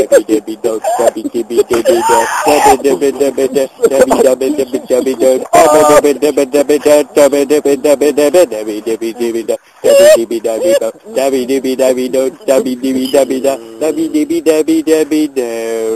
Debbie Debbie Dog Debbie Debbie Debbie Dog Debbie Debbie Debbie Debbie Debbie Debbie Dog Debbie Debbie Debbie Dog Debbie Debbie Debbie Debbie Debbie Debbie Debbie Dog Debbie Debbie Debbie Dog Debbie Debbie Debbie Dog Debbie Debbie Debbie Dog Debbie Debbie Debbie Debbie Dog